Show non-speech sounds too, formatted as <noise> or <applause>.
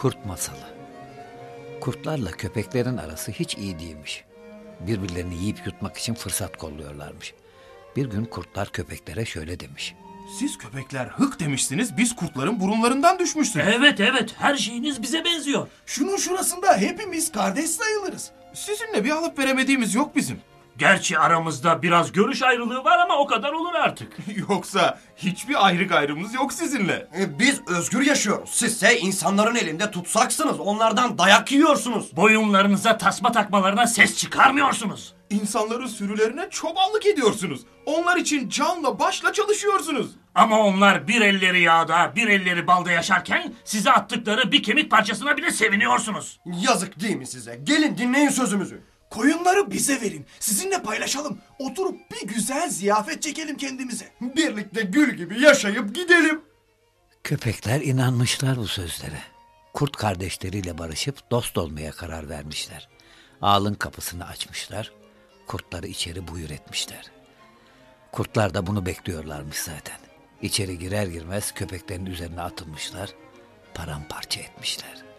Kurt masalı. Kurtlarla köpeklerin arası hiç iyi değilmiş. Birbirlerini yiyip yutmak için fırsat kolluyorlarmış. Bir gün kurtlar köpeklere şöyle demiş. Siz köpekler hık demişsiniz, biz kurtların burunlarından düşmüştük. Evet evet her şeyiniz bize benziyor. Şunun şurasında hepimiz kardeş sayılırız. Sizinle bir alıp veremediğimiz yok bizim. Gerçi aramızda biraz görüş ayrılığı var ama o kadar olur artık. <laughs> Yoksa hiçbir ayrı gayrımız yok sizinle. E, Biz özgür yaşıyoruz. Sizse insanların elinde tutsaksınız. Onlardan dayak yiyorsunuz. Boyunlarınıza tasma takmalarına ses çıkarmıyorsunuz. İnsanları sürülerine çobanlık ediyorsunuz. Onlar için canla başla çalışıyorsunuz. Ama onlar bir elleri yağda, bir elleri balda yaşarken size attıkları bir kemik parçasına bile seviniyorsunuz. Yazık değil mi size? Gelin dinleyin sözümüzü. Koyunları bize verin. Sizinle paylaşalım. Oturup bir güzel ziyafet çekelim kendimize. Birlikte gül gibi yaşayıp gidelim. Köpekler inanmışlar bu sözlere. Kurt kardeşleriyle barışıp dost olmaya karar vermişler. Ağlın kapısını açmışlar. Kurtları içeri buyur etmişler. Kurtlar da bunu bekliyorlarmış zaten. İçeri girer girmez köpeklerin üzerine atılmışlar. Paramparça etmişler.